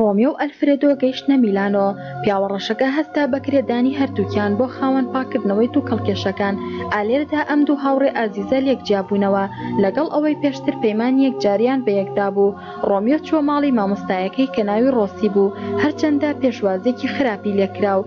ڕۆمیۆ و ئەلفرێدۆ گەیشتنە میلانۆ، پیاوە ڕەشەکە هەستا بە کرێدانی هەردووکیان بۆ خاوەن پاککردنەوەی دوو کەڵکێشەکان، ئالێردا ئەم دوو هاوڕێ ئازیزە لێک جیابوونەوە، لەگەڵ ئەوەی پێشتر پەیمانی یەکجارییان بە یەک دابوو، ڕۆمیۆ چووە ماڵی مامۆستایەکەی کە ناوی ڕۆسی بوو، هەرچەندە پێشوازییەکی خراپی لێ کرا و،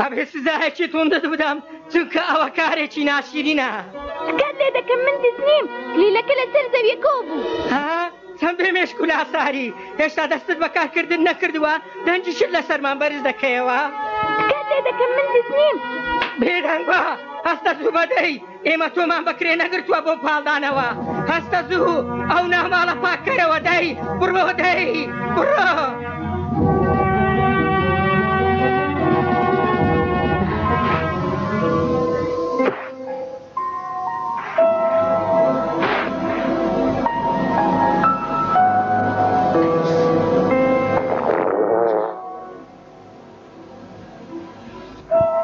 ئەبێ سزایەکی توندت بدەم چونکە ئەوە کارێکی ناشیرینە گەت لێ دەکەم من دز نیم لیلەکە لەسەر زەویەکە بوو چەند بێ مێشک و لاساری هێشتا دەستت بەکارکردن نەکردووە دەنجی شت لە سەرمان بەرز دەکەیەوە گەت لێ دەکەم من دز نیم بێدەنگە هەستە زوبەدەی ئێمە تۆمان بە کرێ نەگرتووە بۆ پاڵدانەوە هەستە زوو ئەو ناماڵە پاکەرەوە دای بڕۆ دای بڕۆ.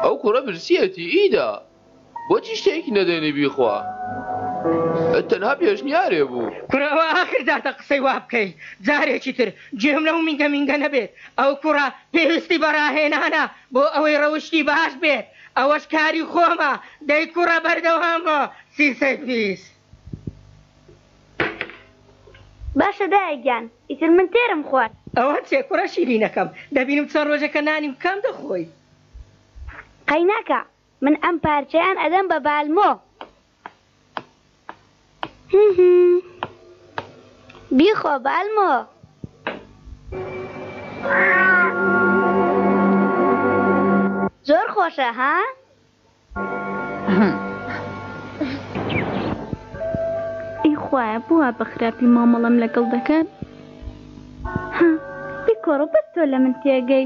ئەو کوڕە برسیەتی ئیدا بۆچی شتێکی نەدەنی بیخوا تەنها پێشنیارێ بوو. کورە ئەوە ئاخر جارتە قسەی وا بکەی جارێکی تر گوێم لەو مینگە مینگە نەبێت ئەو کوڕە پێویستی بە ڕاهێنانە بۆ ئەوەی ڕەوشتی باش بێت ئەوەش کاری خۆمە دەی کوڕە بەردەوام بە سیسەی پیس. باشە دایە گیان ئیتر من تێرم خوارد. ئەوە چیە کوڕە شیرینەکەم دەبینم چەند ڕۆژەکە نانی وکام دەخۆی. قەیناکە من ئەم پارچەیان ئەدەم بە بالمۆ بیخۆ بالمۆ. زۆر خۆشە ها؟ ئەی خوایە بۆ وا بە خراپی مامەڵەم لەگەڵ دەکات؟ ها بیکۆڕە بەس تۆ لە من تێگەی.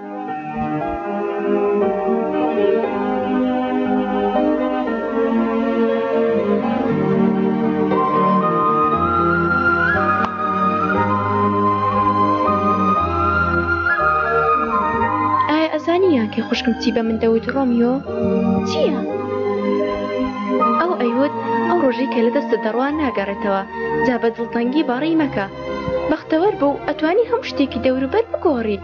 کە خوشکم چی بە من دەوت ڕۆمیۆ چییە؟ ئەو ئەیوت ئەو ڕۆژی کە لە دەستە دەڕوان ناگەڕێتەوە جا بە دڵتەنگی باڕی مەکە بەختەوەەر بوو ئەتوانی هەم شتێکی دەوروبەر بگۆڕیت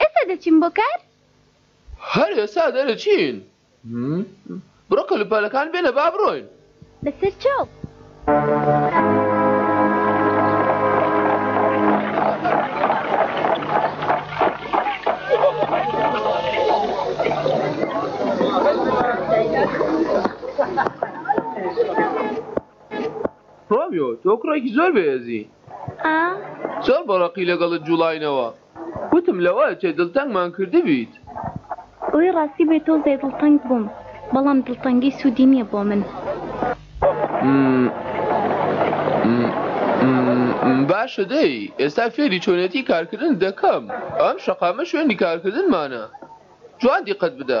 ئێستا دەچین بۆ کار؟ هەر ئێستا دەرەچین. بڕۆ کەلوپەلەکان بێنە با بڕۆین. بەسەر چاو. ڕۆمیۆ، تۆ کوڕێکی زۆر بەهێزی. زۆر بە ڕەقی لەگەڵت جوڵاینەوە. گوتم لەوە چێ دڵتەنگمان کردبیت. ئەوەی ڕاستی بێ تۆ زێ دڵتەنگ بووم بەڵام دڵتەنگی سوودی نییە بۆ من. باشە دەی ئێستا فێری چۆنێتی کارکردنت دەکەم. ئەم شەقامە شوێنی کارکردنمانە. جوان دیقەت بدە.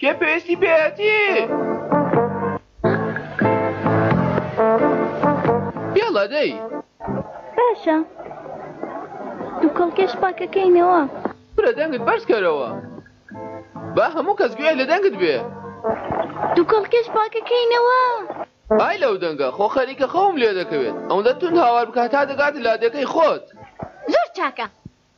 کێ پێویستی پێەتی؟ بێڵە دەی باشە دوو کەڵکێش پاکەکەینەوە برە دەنگت بەرزکەرەوە با هەموو کەس گوێ لە دەنگت بێ دوو کەڵکێش پاکەکەینەوە ئای لەو دەنگە خۆ خەریکە خەوم لێ دەکەوێت ئەوەندە تون هاوار بکە تا دەگات لادێکەی خۆت زۆر چاکە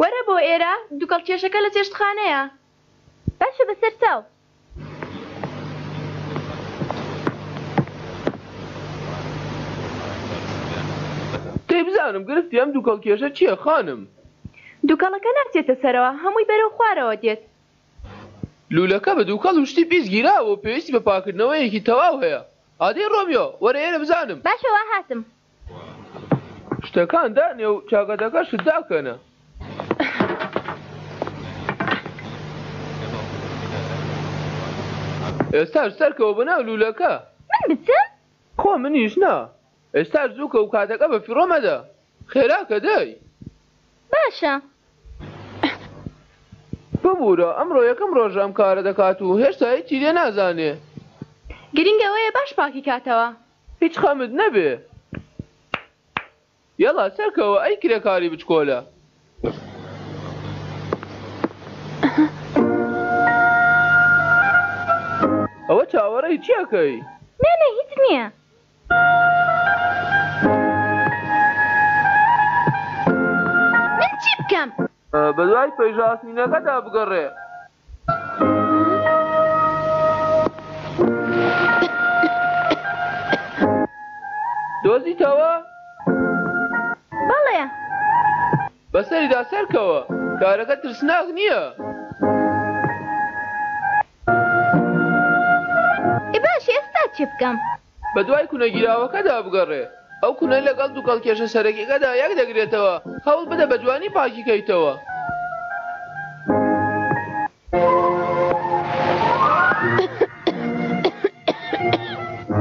وەرە بۆ ئێرە دوکەڵ کێشەکە لە چێشتخانەیە. باشە بەسەر چاو. دەی بزانم گرفتی ئەم دوکەڵ کێشە چیە خانم. دوکەڵەکە ناچێتە سەرەوە هەمووی بەرەو خوارەوە دێت. لولەکە بە دوکەڵ و شتی پیس گیراوە و پێویستی بە پاکردنەوەیەکی تەواو هەیە ئادەی ڕۆمیۆ وەرە ئێرە بزانم. باشە وا هاتم. شتەکان دانێ و چاکەتەکەشت داکەنە. ئێستاش سەرکەوە بە ناو لوولەکە. من بچم؟ خۆ منیش نا. ئێستاش زووکە و کاتەکە بە فیڕۆ مەدە. خێرا کە دێی. باشە. ببوورە، ئەمڕۆ یەکەم ڕۆژە ئەم کارە دەکات و هێشتا هیچی لێ نازانێ. گرینگە ئەوەیە باش پاکی کاتەوە. هیچ خەمت نەبێ یەڵا سەرکەوە ئەی کرێکاری بچکۆلە. ئەوە چاوەڕێی چی ئەکەی؟ نا نا هیچ نییە. من چی بکەم؟ بەدوای پەیژە ئاسنینەکەدا بگەڕێ. دۆزیتەوە؟ بەڵێ. بەسەریدا سەرکەوە، کارەکە ترسناک نییە. ئێ باشە ئێستا چی بکەم؟ بەدوای کونە گیراوەکەدا بگەڕێ، ئەو کونەی لەگەڵ دوکەڵکێشە سەرەکیەکەدا یەک دەگرێتەوە، هەوڵ بدە بە جوانی پاکی کەیتەوە.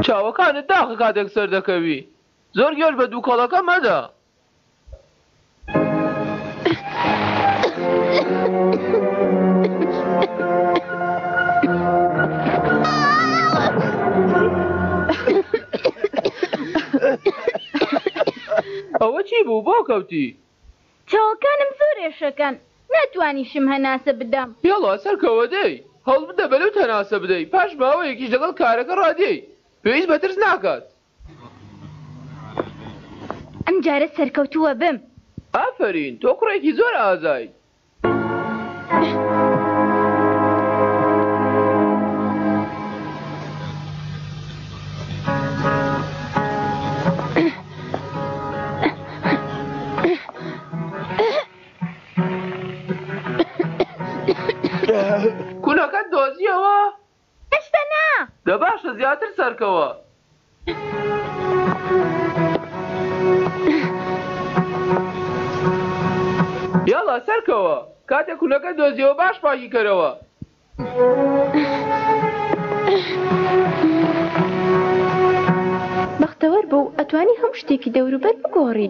چاوەکانت داخە کاتێک سەردەکەوی، زۆر گوێش بە دوکەڵەکە مەدە. ئەوە چی بوو بۆ کەوتی؟ چاوەکانم زۆر ئێشەکەن ناتوانیشم هەناسە بدەم. یەڵا سەرکەوە دەی هەڵبدە بەرەو تەناسە بدەی پاش ماوەیەکیش لەگەڵ کارەکە ڕادێی پێویست بە ترس ناکات. ئەم جارە سەرکەوتووە بم. ئافەرین تۆ کوڕێکی زۆر ئازای. هێشتا نا. دە باشە زیاتر سەرکەوە. یاڵا سەرکەوە کاتێ کونەکەت دۆزیەوە باش پاکی کەرەوە. بەختەوەر بوو ئەتوانی هەموو شتێکی دەوروبەر بگۆڕی.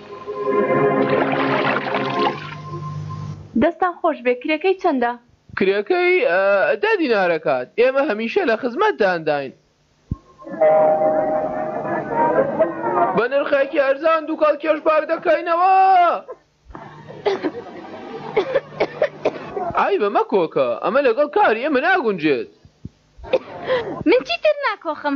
دەستتان خۆشبێ کرێکەی چەندە؟ کرێکەی دە دینارەکات ئێمە هەمیشە لە خزمەتتانداین بە نرخێکی هەرزان دووکەڵ کێش پاک دەکەینەوە عیبە مەکۆکە ئەمە لەگەڵ کاری ئێمە ناگونجێت من چیتر ناکۆخم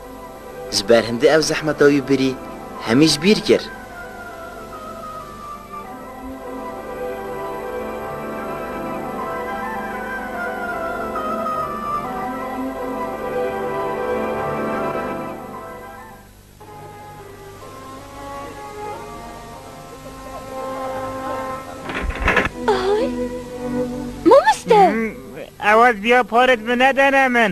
ژ بەر هندی ئەو زەحمەتە وی بری هەمیش بیر کرد. ئەوەت بیا پارت بنەدەنە من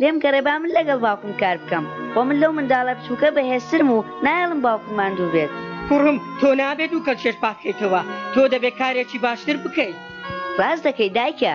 لێم گەڕێ با من لەگەڵ باوکم کار بکەم، خۆ من لەو منداڵە بچووکە بەهێزترم و نایەڵم باوکم ماندوو بێت. کوڕم تۆ نابێ دوو کەڵ چێشت پاککەیتەوە، تۆ دەبێ کارێکی باشتر بکەی. ڕاست دەکەی دایکە.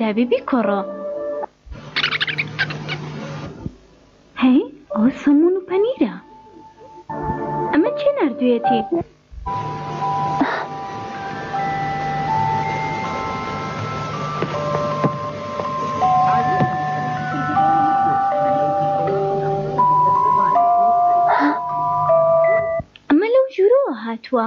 دابێ بیکۆڕۆ هەی ئەوە سەمون و پەنیرە ئەمە چێ نردوێتی ئەمە لەو ژوورەوە هاتووە.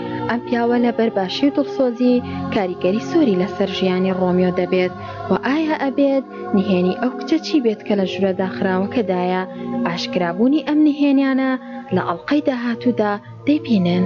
ئەم پیاوە لەبەر باشی و دڵسۆزی کاریگەری سۆری لەسەر ژیانی ڕۆمیۆ دەبێت و ئایا ئەبێت نهێنی ئەو کچە چی بێت کە لە ژورە داخراوەکەدایە ئاشکرابوونی ئەم نهێنیانە لە ئەڵلقەی داهاتوودا دەیبینن.